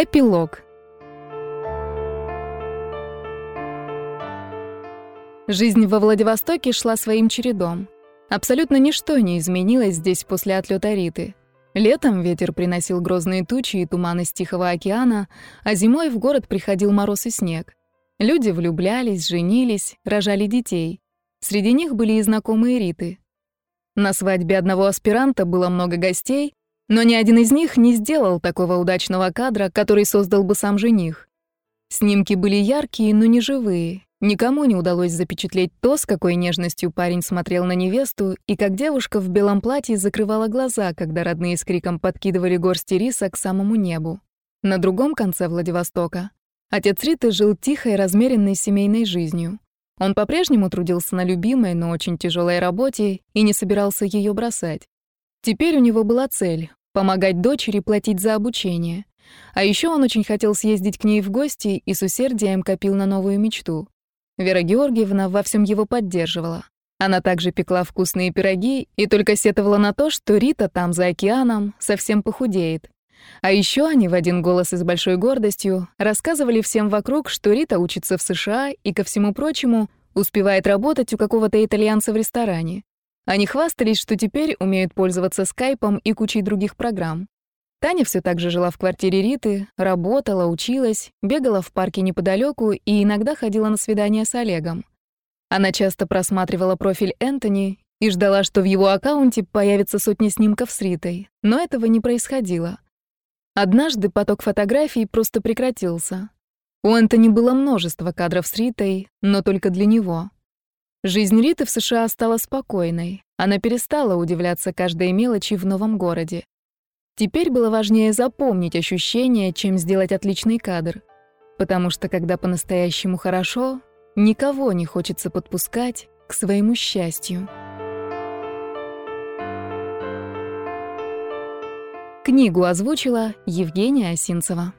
Эпилог. Жизнь во Владивостоке шла своим чередом. Абсолютно ничто не изменилось здесь после отлета Риты. Летом ветер приносил грозные тучи и туманы с Тихого океана, а зимой в город приходил мороз и снег. Люди влюблялись, женились, рожали детей. Среди них были и знакомые Риты. На свадьбе одного аспиранта было много гостей, но ни один из них не сделал такого удачного кадра, который создал бы сам жених. Снимки были яркие, но не живые. Никому не удалось запечатлеть то, с какой нежностью парень смотрел на невесту, и как девушка в белом платье закрывала глаза, когда родные с криком подкидывали горсти риса к самому небу. На другом конце Владивостока отец Риты жил тихой, размеренной семейной жизнью. Он по-прежнему трудился на любимой, но очень тяжелой работе и не собирался ее бросать. Теперь у него была цель помогать дочери платить за обучение. А еще он очень хотел съездить к ней в гости и с усердием копил на новую мечту. Вера Георгиевна во всем его поддерживала. Она также пекла вкусные пироги и только сетовала на то, что Рита там, за океаном, совсем похудеет. А еще они в один голос и с большой гордостью рассказывали всем вокруг, что Рита учится в США и, ко всему прочему, успевает работать у какого-то итальянца в ресторане. Они хвастались, что теперь умеют пользоваться скайпом и кучей других программ. Таня все так же жила в квартире Риты, работала, училась, бегала в парке неподалеку и иногда ходила на свидания с Олегом. Она часто просматривала профиль Энтони и ждала, что в его аккаунте появится сотни снимков с Ритой, но этого не происходило. Однажды поток фотографий просто прекратился. У Энтони было множество кадров с Ритой, но только для него. Жизнь Риты в США стала спокойной. Она перестала удивляться каждой мелочи в новом городе. Теперь было важнее запомнить ощущение, чем сделать отличный кадр. Потому что когда по-настоящему хорошо, никого не хочется подпускать к своему счастью. Книгу озвучила Евгения Осинцева.